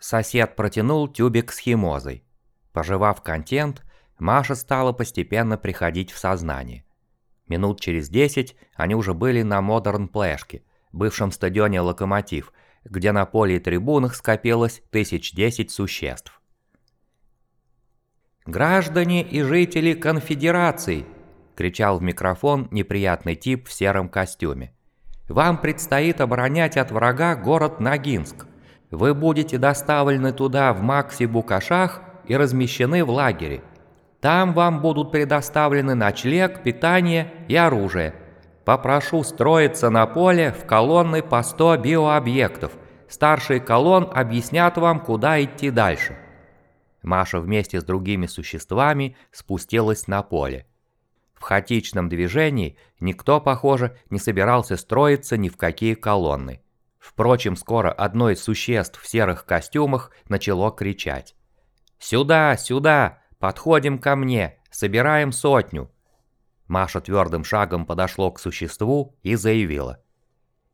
Сосед протянул тюбик с химозой. Пожевав контент, Маша стала постепенно приходить в сознание. Минут через десять они уже были на Модерн Плэшке, бывшем стадионе «Локомотив», где на поле и трибунах скопилось тысяч десять существ. «Граждане и жители конфедерации!» – кричал в микрофон неприятный тип в сером костюме. «Вам предстоит оборонять от врага город Ногинск. Вы будете доставлены туда в Макси-Букашах и размещены в лагере. Там вам будут предоставлены ночлег, питание и оружие. Попрошу строиться на поле в колонны по 100 биообъектов. Старшие колонн объяснят вам, куда идти дальше». Маша вместе с другими существами спустилась на поле. В хаотичном движении никто, похоже, не собирался строиться ни в какие колонны. Впрочем, скоро одно из существ в серых костюмах начало кричать. «Сюда, сюда! Подходим ко мне! Собираем сотню!» Маша твердым шагом подошло к существу и заявила.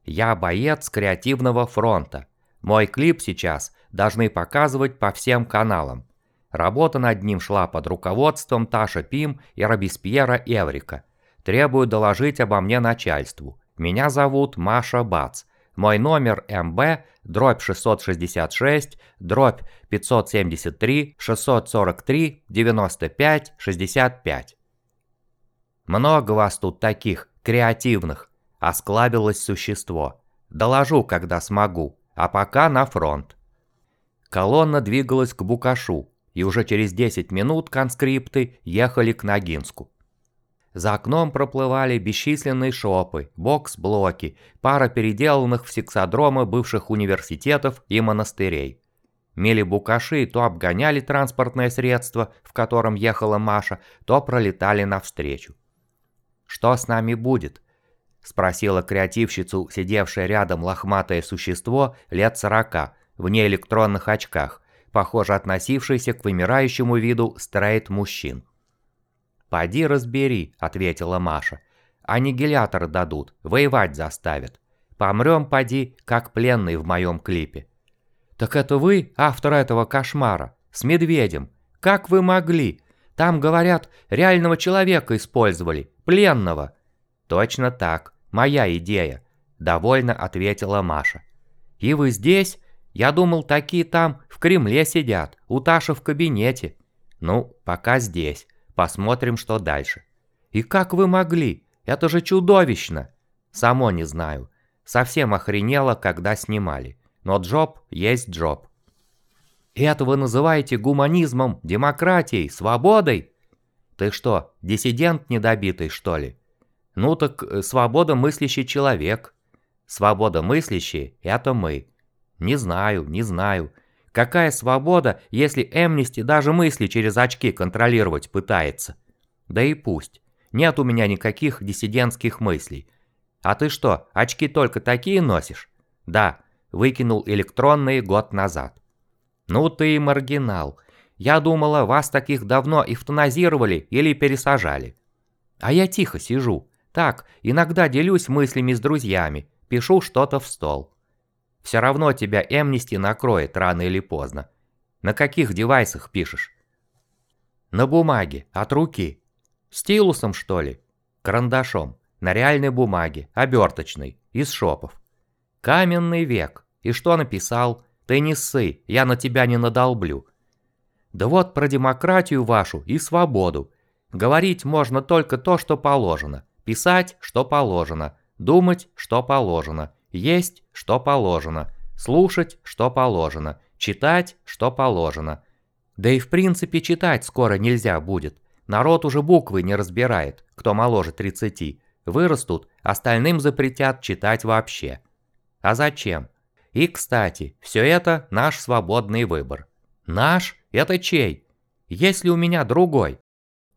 «Я боец креативного фронта. Мой клип сейчас должны показывать по всем каналам. Работа над ним шла под руководством Таша Пим и Робеспьера Эврика. Требую доложить обо мне начальству. Меня зовут Маша Бац. Мой номер МБ, дробь 666, дробь 573, 643, 95, 65. Много вас тут таких, креативных, осклабилось существо. Доложу, когда смогу, а пока на фронт. Колонна двигалась к Букашу, и уже через 10 минут конскрипты ехали к Ногинску. За окном проплывали бесчисленные шопы, бокс-блоки, пара переделанных в сексодромы бывших университетов и монастырей. Мели-букаши то обгоняли транспортное средство, в котором ехала Маша, то пролетали навстречу. «Что с нами будет?» – спросила креативщицу, сидевшее рядом лохматое существо лет сорока, в неэлектронных очках, похоже относившийся к вымирающему виду стрейт-мужчин. «Поди разбери», — ответила Маша. «Аннигилятор дадут, воевать заставят. Помрем, поди, как пленный в моем клипе». «Так это вы, автор этого кошмара? С медведем? Как вы могли? Там, говорят, реального человека использовали, пленного». «Точно так, моя идея», — довольно ответила Маша. «И вы здесь? Я думал, такие там в Кремле сидят, у Таши в кабинете. Ну, пока здесь. Посмотрим, что дальше. И как вы могли? Это же чудовищно. Само не знаю. Совсем охренело, когда снимали. Но джоб есть джоб. Это вы называете гуманизмом, демократией, свободой? Ты что, диссидент недобитый, что ли? Ну так э, свобода мыслящий человек. Свобода мыслящий – это мы. Не знаю, не знаю. Какая свобода, если Эмнисти даже мысли через очки контролировать пытается? Да и пусть. Нет у меня никаких диссидентских мыслей. А ты что, очки только такие носишь? Да, выкинул электронные год назад. Ну ты и маргинал. Я думала, вас таких давно эвтаназировали или пересажали. А я тихо сижу. Так, иногда делюсь мыслями с друзьями, пишу что-то в стол. Все равно тебя Эмнисти накроет рано или поздно. На каких девайсах пишешь? На бумаге, от руки. Стилусом, что ли? Карандашом. На реальной бумаге, оберточной, из шопов. Каменный век. И что написал? Ты не ссы, я на тебя не надолблю. Да вот про демократию вашу и свободу. Говорить можно только то, что положено. Писать, что положено. Думать, что положено. Есть, что положено. Слушать, что положено. Читать, что положено. Да и в принципе читать скоро нельзя будет. Народ уже буквы не разбирает, кто моложе 30. Вырастут, остальным запретят читать вообще. А зачем? И, кстати, все это наш свободный выбор. Наш? Это чей? Есть ли у меня другой?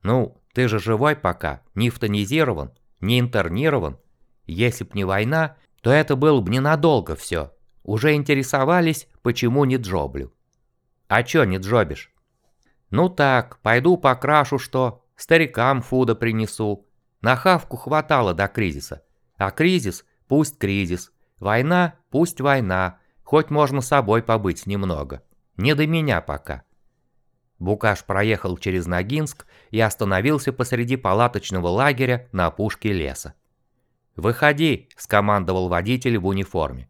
Ну, ты же живой пока, не эвтанизирован, не интернирован. Если б не война, то это было бы ненадолго все. Уже интересовались, почему не джоблю. А чё не джобишь? Ну так, пойду покрашу что, старикам фуда принесу. На хавку хватало до кризиса. А кризис пусть кризис. Война пусть война. Хоть можно собой побыть немного. Не до меня пока. Букаш проехал через Ногинск и остановился посреди палаточного лагеря на опушке леса. «Выходи», — скомандовал водитель в униформе.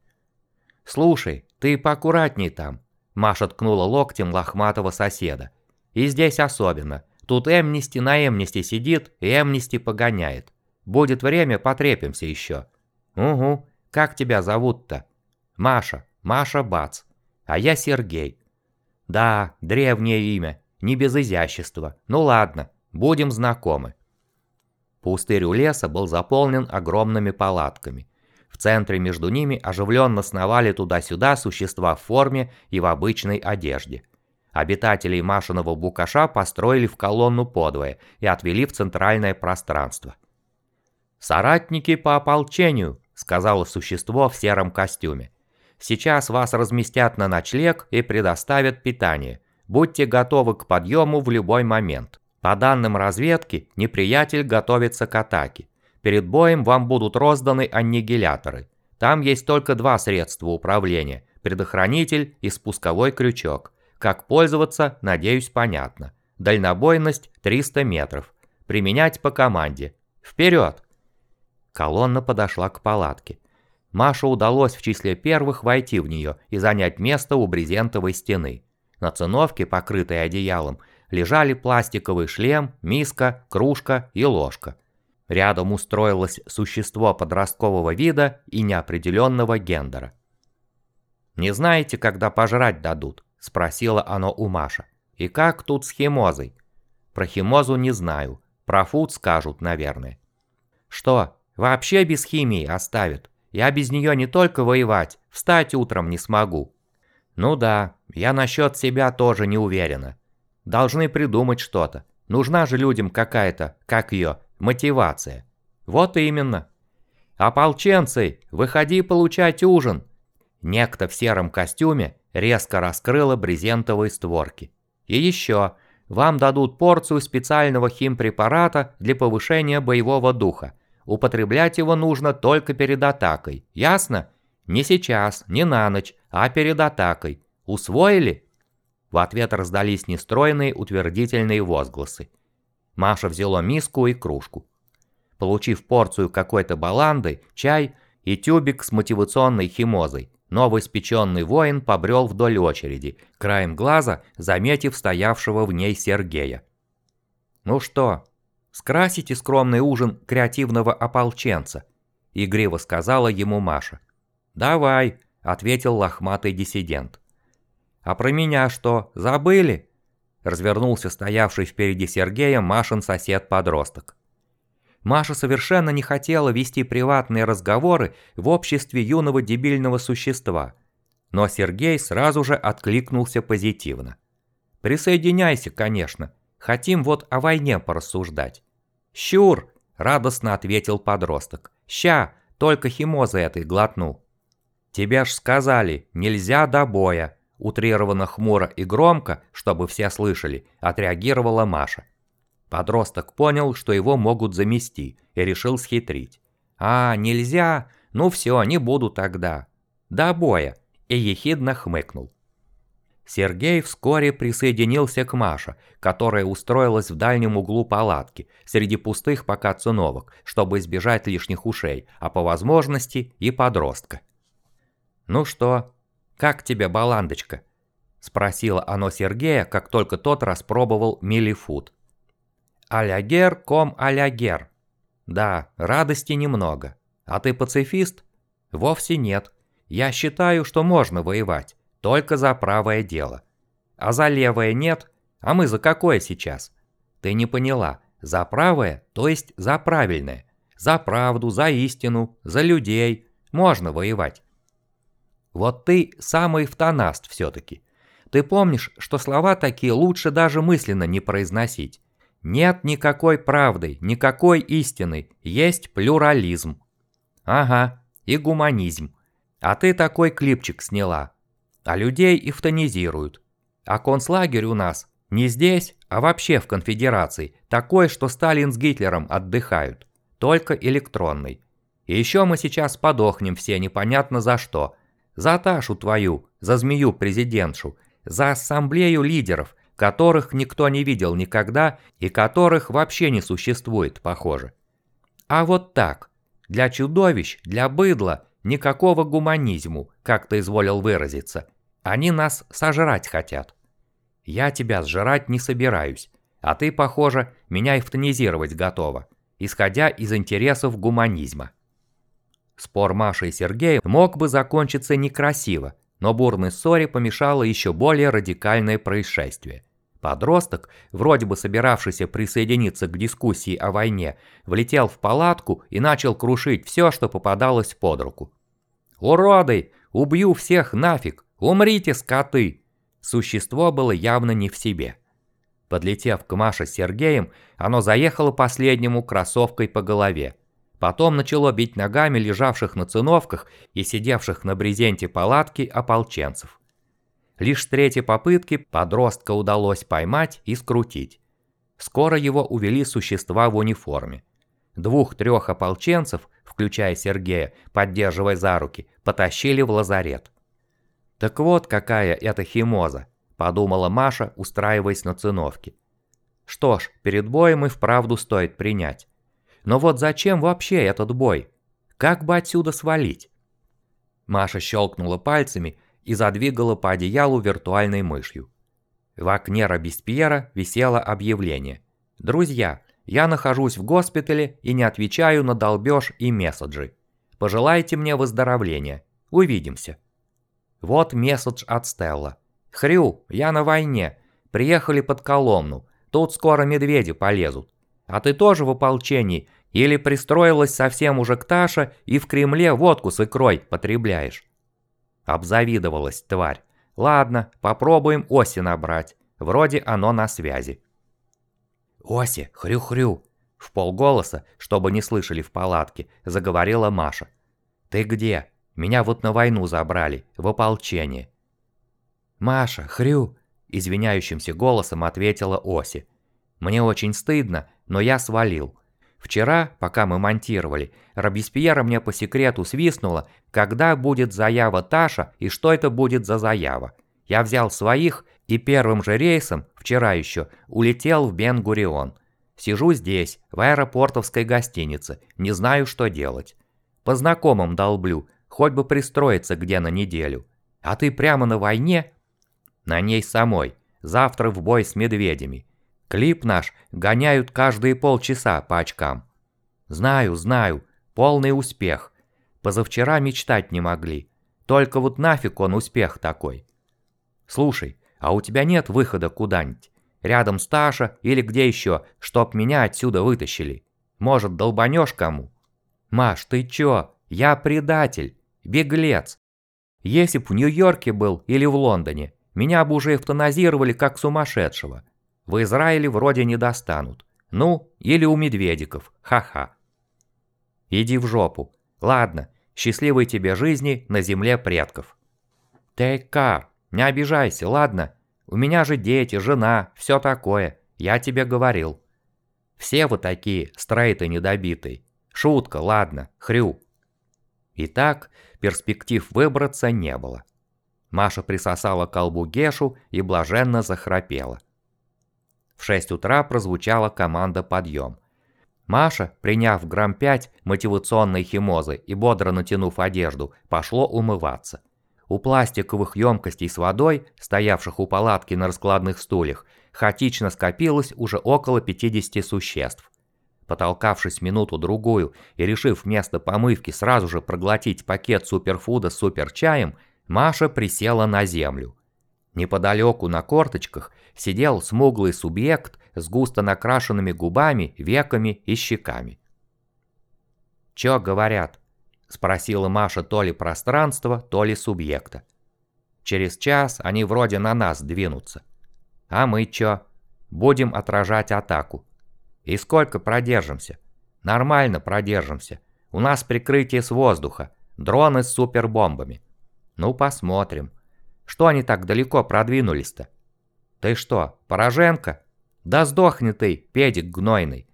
«Слушай, ты поаккуратней там», — Маша ткнула локтем лохматого соседа. «И здесь особенно. Тут Эмнисти на Эмнисти сидит Эмнисти погоняет. Будет время, потрепимся еще». «Угу. Как тебя зовут-то?» «Маша. Маша Бац. А я Сергей». «Да, древнее имя. Не без изящества. Ну ладно, будем знакомы». Пустырь у леса был заполнен огромными палатками. В центре между ними оживленно сновали туда-сюда существа в форме и в обычной одежде. Обитателей Машиного Букаша построили в колонну подвое и отвели в центральное пространство. «Соратники по ополчению», — сказало существо в сером костюме. «Сейчас вас разместят на ночлег и предоставят питание. Будьте готовы к подъему в любой момент». По данным разведки, неприятель готовится к атаке. Перед боем вам будут розданы аннигиляторы. Там есть только два средства управления – предохранитель и спусковой крючок. Как пользоваться, надеюсь, понятно. Дальнобойность 300 метров. Применять по команде. Вперед! Колонна подошла к палатке. Маше удалось в числе первых войти в нее и занять место у брезентовой стены. На циновке, покрытой одеялом, лежали пластиковый шлем, миска, кружка и ложка. Рядом устроилось существо подросткового вида и неопределенного гендера. «Не знаете, когда пожрать дадут?» – спросила оно у Маша. «И как тут с химозой?» «Про химозу не знаю. Про фуд скажут, наверное». «Что, вообще без химии оставят? Я без нее не только воевать, встать утром не смогу». «Ну да, я насчет себя тоже не уверена. Должны придумать что-то. Нужна же людям какая-то, как ее, мотивация. Вот именно. «Ополченцы, выходи получать ужин!» Некто в сером костюме резко раскрыла брезентовые створки. «И еще, вам дадут порцию специального химпрепарата для повышения боевого духа. Употреблять его нужно только перед атакой, ясно? Не сейчас, не на ночь, а перед атакой. Усвоили?» В ответ раздались нестройные утвердительные возгласы. Маша взяла миску и кружку. Получив порцию какой-то баланды, чай и тюбик с мотивационной химозой, новый спеченный воин побрел вдоль очереди, краем глаза заметив стоявшего в ней Сергея. «Ну что, скрасите скромный ужин креативного ополченца?» – игриво сказала ему Маша. «Давай», – ответил лохматый диссидент. «А про меня что, забыли?» Развернулся стоявший впереди Сергея Машин сосед-подросток. Маша совершенно не хотела вести приватные разговоры в обществе юного дебильного существа, но Сергей сразу же откликнулся позитивно. «Присоединяйся, конечно. Хотим вот о войне порассуждать». «Щур!» – радостно ответил подросток. «Ща, только химозы этой глотну». «Тебе ж сказали, нельзя до боя», Утрированно хмуро и громко, чтобы все слышали, отреагировала Маша. Подросток понял, что его могут замести, и решил схитрить. «А, нельзя? Ну все, не буду тогда». «До боя!» и ехидно хмыкнул. Сергей вскоре присоединился к Маше, которая устроилась в дальнем углу палатки, среди пустых пока циновок, чтобы избежать лишних ушей, а по возможности и подростка. «Ну что, «Как тебе, баландочка?» – спросила оно Сергея, как только тот распробовал милифуд. «Алягер ком алягер». «Да, радости немного. А ты пацифист?» «Вовсе нет. Я считаю, что можно воевать, только за правое дело. А за левое нет? А мы за какое сейчас?» «Ты не поняла. За правое, то есть за правильное. За правду, за истину, за людей. Можно воевать. Вот ты самый эвтанаст все-таки. Ты помнишь, что слова такие лучше даже мысленно не произносить. Нет никакой правды, никакой истины, есть плюрализм. Ага, и гуманизм. А ты такой клипчик сняла. А людей эвтанизируют. А концлагерь у нас не здесь, а вообще в конфедерации, такой, что Сталин с Гитлером отдыхают. Только электронный. И еще мы сейчас подохнем все непонятно за что – за Ташу твою, за змею-президентшу, За ассамблею лидеров, которых никто не видел никогда и которых вообще не существует, похоже. А вот так. Для чудовищ, для быдла, никакого гуманизму, как ты изволил выразиться. Они нас сожрать хотят. Я тебя сжирать не собираюсь, а ты, похоже, меня эвтанизировать готова, исходя из интересов гуманизма. Спор Маши и Сергея мог бы закончиться некрасиво, но бурной ссоре помешало еще более радикальное происшествие. Подросток, вроде бы собиравшийся присоединиться к дискуссии о войне, влетел в палатку и начал крушить все, что попадалось под руку. «Уроды! Убью всех нафиг! Умрите, скоты!» Существо было явно не в себе. Подлетев к Маше с Сергеем, оно заехало последнему кроссовкой по голове. Потом начало бить ногами лежавших на циновках и сидевших на брезенте палатки ополченцев. Лишь с третьей попытки подростка удалось поймать и скрутить. Скоро его увели существа в униформе. Двух-трех ополченцев, включая Сергея, поддерживая за руки, потащили в лазарет. «Так вот какая это химоза», – подумала Маша, устраиваясь на циновке. «Что ж, перед боем и вправду стоит принять. Но вот зачем вообще этот бой? Как бы отсюда свалить?» Маша щелкнула пальцами – и задвигала по одеялу виртуальной мышью. В окне Робеспьера висело объявление. «Друзья, я нахожусь в госпитале и не отвечаю на долбеж и месседжи. Пожелайте мне выздоровления. Увидимся». Вот месседж от Стелла. «Хрю, я на войне. Приехали под Коломну. Тут скоро медведи полезут. А ты тоже в ополчении или пристроилась совсем уже к Таше и в Кремле водку с икрой потребляешь?» Обзавидовалась тварь. Ладно, попробуем Оси набрать. Вроде оно на связи. «Оси, хрю-хрю!» В полголоса, чтобы не слышали в палатке, заговорила Маша. «Ты где? Меня вот на войну забрали, в ополчение». «Маша, хрю!» Извиняющимся голосом ответила Оси. «Мне очень стыдно, но я свалил. Вчера, пока мы монтировали, Робеспьера мне по секрету свистнула, когда будет заява Таша и что это будет за заява. Я взял своих и первым же рейсом, вчера еще, улетел в Бен-Гурион. Сижу здесь, в аэропортовской гостинице, не знаю, что делать. По знакомым долблю, хоть бы пристроиться где на неделю. А ты прямо на войне? На ней самой. Завтра в бой с медведями. Клип наш гоняют каждые полчаса по очкам. Знаю, знаю, полный успех. Позавчера мечтать не могли. Только вот нафиг он успех такой. Слушай, а у тебя нет выхода куда-нибудь? Рядом с Таша или где еще, чтоб меня отсюда вытащили? Может, долбанешь кому? Маш, ты чё? Я предатель, беглец. Если б в Нью-Йорке был или в Лондоне, меня бы уже эвтаназировали как сумасшедшего. В Израиле вроде не достанут. Ну, или у медведиков, ха-ха. Иди в жопу. Ладно, счастливой тебе жизни на земле предков. Take не обижайся, ладно? У меня же дети, жена, все такое. Я тебе говорил. Все вы такие, стрейты недобитые. Шутка, ладно, хрю. Итак, перспектив выбраться не было. Маша присосала колбу Гешу и блаженно захрапела. В 6 утра прозвучала команда «Подъем». Маша, приняв грамм 5 мотивационной химозы и бодро натянув одежду, пошло умываться. У пластиковых емкостей с водой, стоявших у палатки на раскладных стульях, хаотично скопилось уже около 50 существ. Потолкавшись минуту-другую и решив вместо помывки сразу же проглотить пакет суперфуда с суперчаем, Маша присела на землю. Неподалеку на корточках сидел смуглый субъект с густо накрашенными губами, веками и щеками. «Чё говорят?» – спросила Маша то ли пространство, то ли субъекта. «Через час они вроде на нас двинутся. А мы чё? Будем отражать атаку. И сколько продержимся? Нормально продержимся. У нас прикрытие с воздуха, дроны с супербомбами. Ну посмотрим. Что они так далеко продвинулись-то? Ты что, Порошенко? Да сдохни ты, педик гнойный.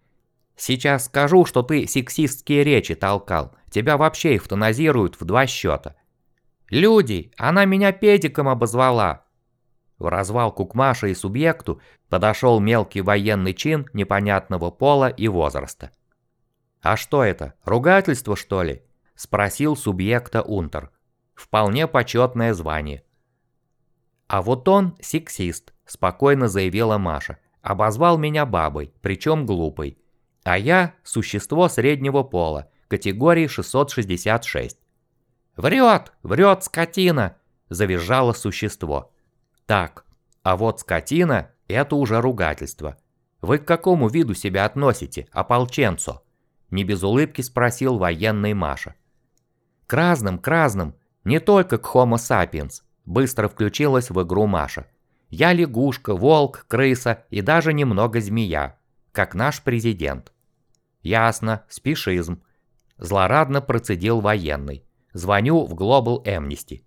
Сейчас скажу, что ты сексистские речи толкал. Тебя вообще эвтаназируют в два счета. Люди, она меня педиком обозвала. В развалку к Маше и субъекту подошел мелкий военный чин непонятного пола и возраста. «А что это, ругательство, что ли?» – спросил субъекта Унтер. «Вполне почетное звание». «А вот он сексист», – спокойно заявила Маша. «Обозвал меня бабой, причем глупой. А я – существо среднего пола, категории 666». «Врет, врет, скотина!» – завизжало существо. «Так, а вот скотина – это уже ругательство. Вы к какому виду себя относите, ополченцу?» Не без улыбки спросил военный Маша. «К разным, к разным, не только к Homo sapiens», быстро включилась в игру Маша. «Я лягушка, волк, крыса и даже немного змея, как наш президент». «Ясно, спешизм», злорадно процедил военный. «Звоню в Global Amnesty».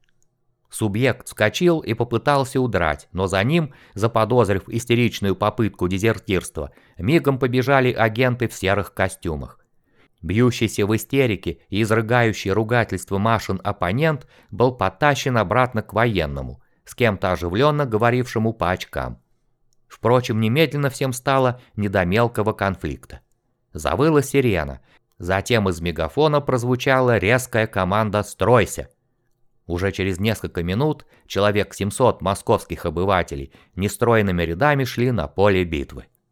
Субъект вскочил и попытался удрать, но за ним, заподозрив истеричную попытку дезертирства, мигом побежали агенты в серых костюмах. Бьющийся в истерике и изрыгающий ругательство Машин оппонент был потащен обратно к военному, с кем-то оживленно говорившему по очкам. Впрочем, немедленно всем стало не до мелкого конфликта. Завыла сирена, затем из мегафона прозвучала резкая команда «Стройся!». Уже через несколько минут человек 700 московских обывателей нестроенными рядами шли на поле битвы.